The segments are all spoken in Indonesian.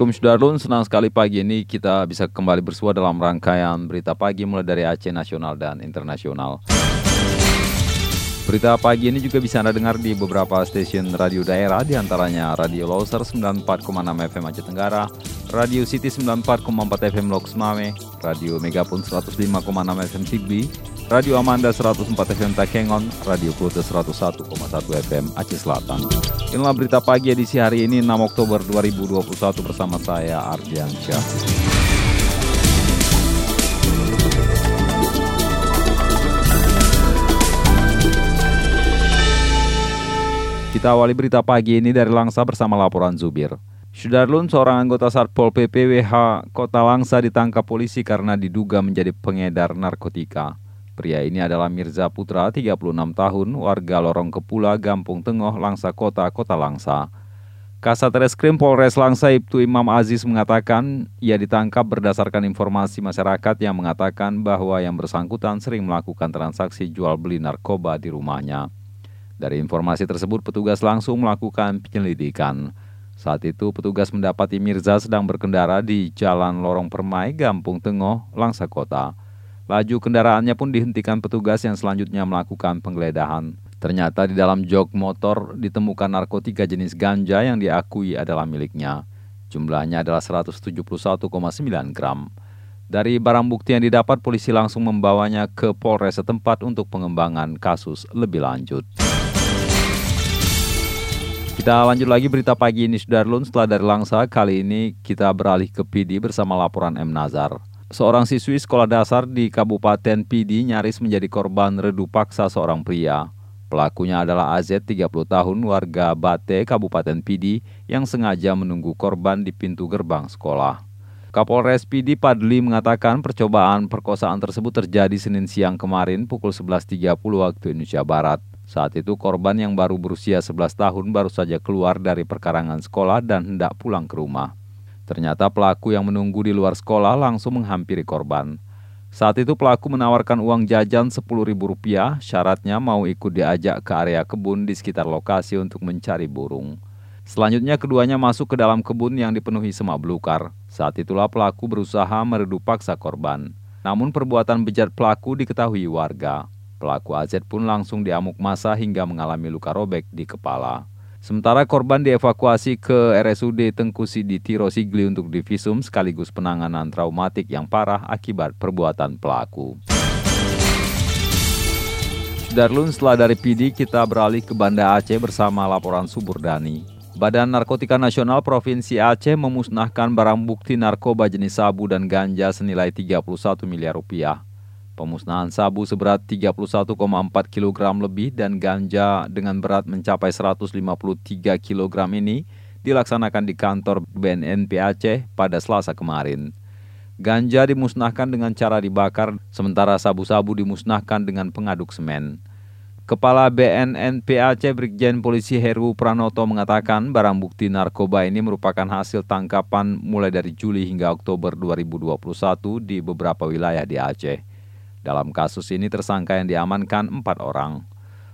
Assalamualaikum Sudarlun, senang sekali pagi ini kita bisa kembali bersua dalam rangkaian berita pagi mulai dari Aceh Nasional dan Internasional. Berita pagi ini juga bisa Anda dengar di beberapa stasiun radio daerah, di antaranya Radio Loser 94,6 FM Aceh Tenggara, Radio City 94,4 FM Lok Sumame, Radio Megapun 105,6 FM Sigbi, Radio Amanda 104 FM Takengon, Radio Klute 101,1 FM Aceh Selatan. Inilah berita pagi edisi hari ini 6 Oktober 2021 bersama saya Ardian Syah. Kita awali berita pagi ini dari Langsa bersama laporan Zubir. Sudarlun, seorang anggota Satpol PP WH Kota Langsa ditangkap polisi karena diduga menjadi pengedar narkotika. Pria ini adalah Mirza Putra, 36 tahun, warga Lorong Kepula, Gampung Tengoh, Langsa Kota, Kota Langsa. Kasat Reskrim Polres Langsa Ibtu Imam Aziz mengatakan ia ditangkap berdasarkan informasi masyarakat yang mengatakan bahwa yang bersangkutan sering melakukan transaksi jual beli narkoba di rumahnya. Dari informasi tersebut, petugas langsung melakukan penyelidikan. Saat itu, petugas mendapati Mirza sedang berkendara di Jalan Lorong Permai, Gampung Tengoh, Langsa Kota. Laju kendaraannya pun dihentikan petugas yang selanjutnya melakukan penggeledahan. Ternyata di dalam jok motor ditemukan narkotika jenis ganja yang diakui adalah miliknya. Jumlahnya adalah 171,9 gram. Dari barang bukti yang didapat, polisi langsung membawanya ke Polres setempat untuk pengembangan kasus lebih lanjut. Kita lanjut lagi berita pagi ini Sudarlun setelah dari Langsa kali ini kita beralih ke PD bersama laporan M Nazar. Seorang siswi sekolah dasar di Kabupaten PD nyaris menjadi korban redu paksa seorang pria. Pelakunya adalah AZ 30 tahun warga Bate Kabupaten PD yang sengaja menunggu korban di pintu gerbang sekolah. Kapolres PD Padli mengatakan percobaan perkosaan tersebut terjadi Senin siang kemarin pukul 11.30 waktu Indonesia Barat. Saat itu korban yang baru berusia 11 tahun baru saja keluar dari perkarangan sekolah dan hendak pulang ke rumah. Ternyata pelaku yang menunggu di luar sekolah langsung menghampiri korban. Saat itu pelaku menawarkan uang jajan Rp10.000, syaratnya mau ikut diajak ke area kebun di sekitar lokasi untuk mencari burung. Selanjutnya keduanya masuk ke dalam kebun yang dipenuhi semak belukar. Saat itulah pelaku berusaha meredu paksa korban. Namun perbuatan bejat pelaku diketahui warga. Pelaku AZ pun langsung diamuk masa hingga mengalami luka robek di kepala. Sementara korban dievakuasi ke RSUD Tengku Sidi Tiro Sigli untuk divisum sekaligus penanganan traumatik yang parah akibat perbuatan pelaku. Darlun setelah dari PD kita beralih ke Banda Aceh bersama laporan Subur Dani. Badan Narkotika Nasional Provinsi Aceh memusnahkan barang bukti narkoba jenis sabu dan ganja senilai 31 miliar rupiah. Pemusnahan sabu seberat 31,4 kg lebih dan ganja dengan berat mencapai 153 kg ini dilaksanakan di kantor BNNP Aceh pada Selasa kemarin. Ganja dimusnahkan dengan cara dibakar, sementara sabu-sabu dimusnahkan dengan pengaduk semen. Kepala BNNP Aceh Brigjen Polisi Heru Pranoto mengatakan barang bukti narkoba ini merupakan hasil tangkapan mulai dari Juli hingga Oktober 2021 di beberapa wilayah di Aceh. Dalam kasus ini tersangka yang diamankan empat orang.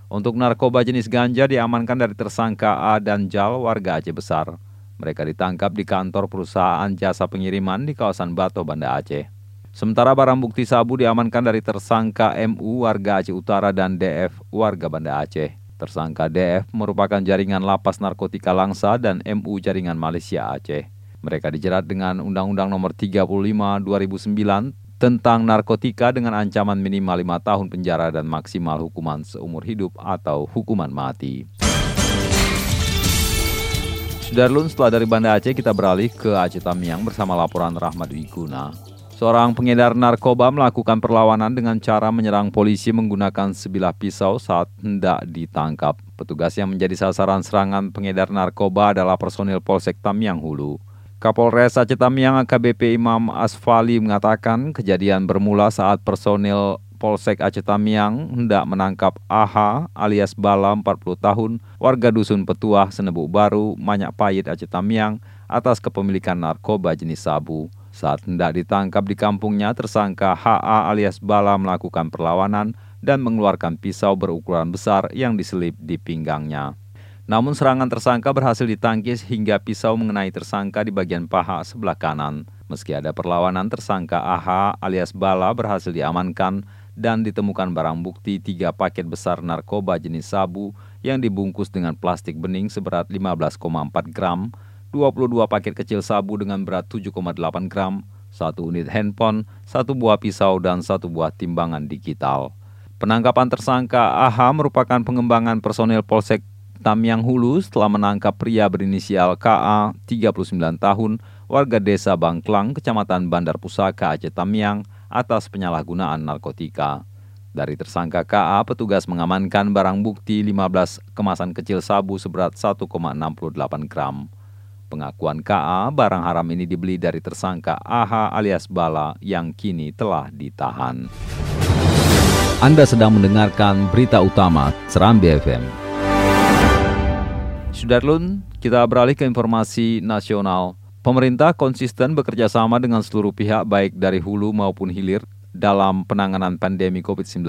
Untuk narkoba jenis ganja diamankan dari tersangka A dan Jal warga Aceh Besar. Mereka ditangkap di kantor perusahaan jasa pengiriman di kawasan Bato, Banda Aceh. Sementara barang bukti sabu diamankan dari tersangka MU warga Aceh Utara dan DF warga Banda Aceh. Tersangka DF merupakan jaringan lapas narkotika Langsa dan MU jaringan Malaysia Aceh. Mereka dijerat dengan Undang-Undang Nomor 35 2009 tentang narkotika dengan ancaman minimal 5 tahun penjara dan maksimal hukuman seumur hidup atau hukuman mati. Sudarlun setelah dari Banda Aceh kita beralih ke Aceh Tamiang bersama laporan Rahmat Wiguna. Seorang pengedar narkoba melakukan perlawanan dengan cara menyerang polisi menggunakan sebilah pisau saat hendak ditangkap. Petugas yang menjadi sasaran serangan pengedar narkoba adalah personil Polsek Tamiang Hulu. Kapolres Aceh Tamiang AKBP Imam Asfali mengatakan kejadian bermula saat personil Polsek Aceh Tamiang hendak menangkap AH alias Bala 40 tahun, warga Dusun Petuah, Senebu Baru, Manyak Payit Aceh Tamiang atas kepemilikan narkoba jenis sabu. Saat hendak ditangkap di kampungnya, tersangka HA alias Bala melakukan perlawanan dan mengeluarkan pisau berukuran besar yang diselip di pinggangnya. Namun serangan tersangka berhasil ditangkis hingga pisau mengenai tersangka di bagian paha sebelah kanan. Meski ada perlawanan, tersangka AH alias Bala berhasil diamankan dan ditemukan barang bukti tiga paket besar narkoba jenis sabu yang dibungkus dengan plastik bening seberat 15,4 gram, 22 paket kecil sabu dengan berat 7,8 gram, satu unit handphone, satu buah pisau, dan satu buah timbangan digital. Penangkapan tersangka AH merupakan pengembangan personil Polsek Tamyang Hulu setelah menangkap pria berinisial KA, 39 tahun, warga desa Bangklang, kecamatan Bandar Pusaka, Aceh Tamyang, atas penyalahgunaan narkotika. Dari tersangka KA, petugas mengamankan barang bukti 15 kemasan kecil sabu seberat 1,68 gram. Pengakuan KA, barang haram ini dibeli dari tersangka AH alias Bala yang kini telah ditahan. Anda sedang mendengarkan berita utama Serambi FM. Sudarlun, kita beralih ke informasi nasional. Pemerintah konsisten bekerja sama dengan seluruh pihak baik dari hulu maupun hilir dalam penanganan pandemi COVID-19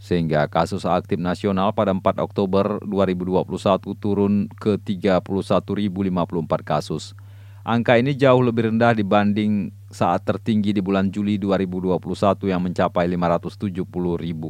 sehingga kasus aktif nasional pada 4 Oktober 2021 turun ke 31.054 kasus. Angka ini jauh lebih rendah dibanding saat tertinggi di bulan Juli 2021 yang mencapai 570.000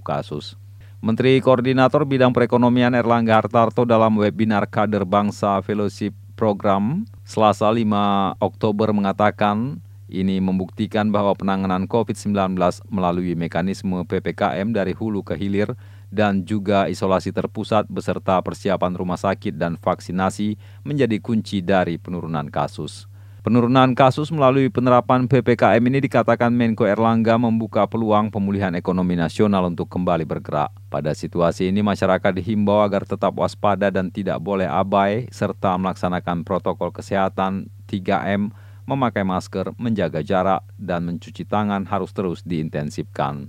kasus. Menteri Koordinator Bidang Perekonomian Erlangga Hartarto dalam webinar Kader Bangsa Fellowship Program Selasa 5 Oktober mengatakan ini membuktikan bahwa penanganan COVID-19 melalui mekanisme PPKM dari hulu ke hilir dan juga isolasi terpusat beserta persiapan rumah sakit dan vaksinasi menjadi kunci dari penurunan kasus. Penurunan kasus melalui penerapan PPKM ini dikatakan Menko Erlangga membuka peluang pemulihan ekonomi nasional untuk kembali bergerak. Pada situasi ini masyarakat dihimbau agar tetap waspada dan tidak boleh abai serta melaksanakan protokol kesehatan 3M memakai masker, menjaga jarak, dan mencuci tangan harus terus diintensifkan.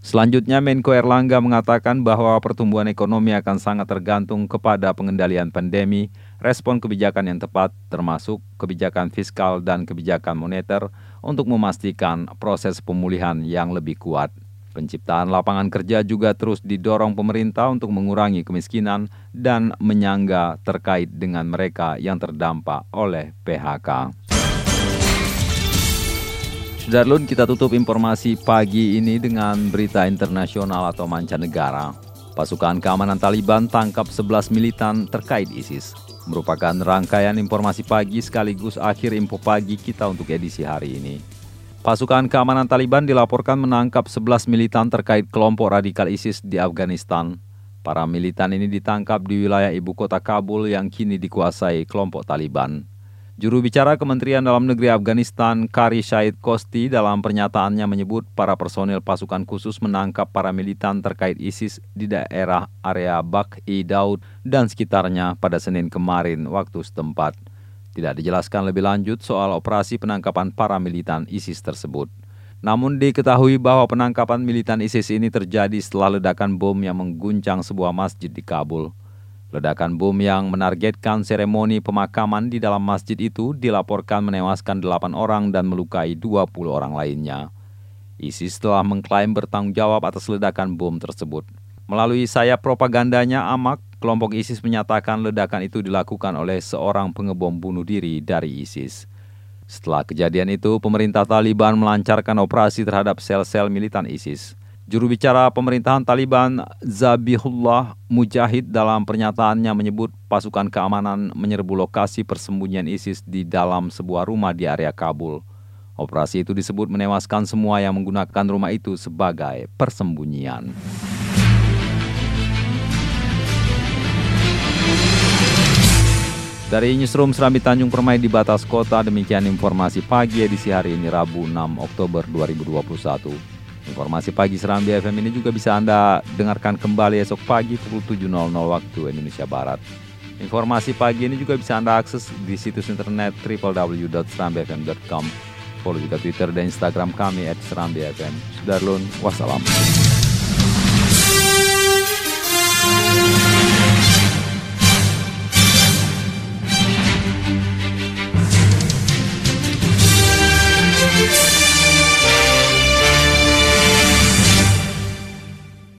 Selanjutnya, Menko Erlangga mengatakan bahwa pertumbuhan ekonomi akan sangat tergantung kepada pengendalian pandemi, respon kebijakan yang tepat, termasuk kebijakan fiskal dan kebijakan moneter, untuk memastikan proses pemulihan yang lebih kuat. Penciptaan lapangan kerja juga terus didorong pemerintah untuk mengurangi kemiskinan dan menyangga terkait dengan mereka yang terdampak oleh PHK. Darlun, kita tutup informasi pagi ini dengan berita internasional atau mancanegara. Pasukan keamanan Taliban tangkap 11 militan terkait ISIS. Merupakan rangkaian informasi pagi sekaligus akhir info pagi kita untuk edisi hari ini. Pasukan keamanan Taliban dilaporkan menangkap 11 militan terkait kelompok radikal ISIS di Afghanistan. Para militan ini ditangkap di wilayah ibu kota Kabul yang kini dikuasai kelompok Taliban. Juru bicara Kementerian Dalam Negeri Afghanistan, Kari Syed Kosti, dalam pernyataannya menyebut para personil pasukan khusus menangkap para militan terkait ISIS di daerah area Bak-i Daud dan sekitarnya pada Senin kemarin waktu setempat. Tidak dijelaskan lebih lanjut soal operasi penangkapan para militan ISIS tersebut. Namun diketahui bahwa penangkapan militan ISIS ini terjadi setelah ledakan bom yang mengguncang sebuah masjid di Kabul. Ledakan bom yang menargetkan seremoni pemakaman di dalam masjid itu dilaporkan menewaskan 8 orang dan melukai 20 orang lainnya. ISIS telah mengklaim bertanggung jawab atas ledakan bom tersebut. Melalui sayap propagandanya Amak, kelompok ISIS menyatakan ledakan itu dilakukan oleh seorang pengebom bunuh diri dari ISIS. Setelah kejadian itu, pemerintah Taliban melancarkan operasi terhadap sel-sel militan ISIS. Juru bicara pemerintahan Taliban Zabihullah Mujahid dalam pernyataannya menyebut pasukan keamanan menyerbu lokasi persembunyian ISIS di dalam sebuah rumah di area Kabul. Operasi itu disebut menewaskan semua yang menggunakan rumah itu sebagai persembunyian. Dari Newsroom Serambi Tanjung Permai di batas kota, demikian informasi pagi edisi hari ini Rabu 6 Oktober 2021. Informasi pagi Serambi FM ini juga bisa Anda dengarkan kembali esok pagi pukul 7.00 waktu Indonesia Barat. Informasi pagi ini juga bisa Anda akses di situs internet www.serambifm.com. Follow juga Twitter dan Instagram kami at Serambi FM. Sudarlun, wassalam.